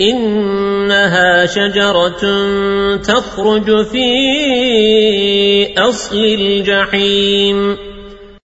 إنها شجرة تخرج في أصل الجحيم.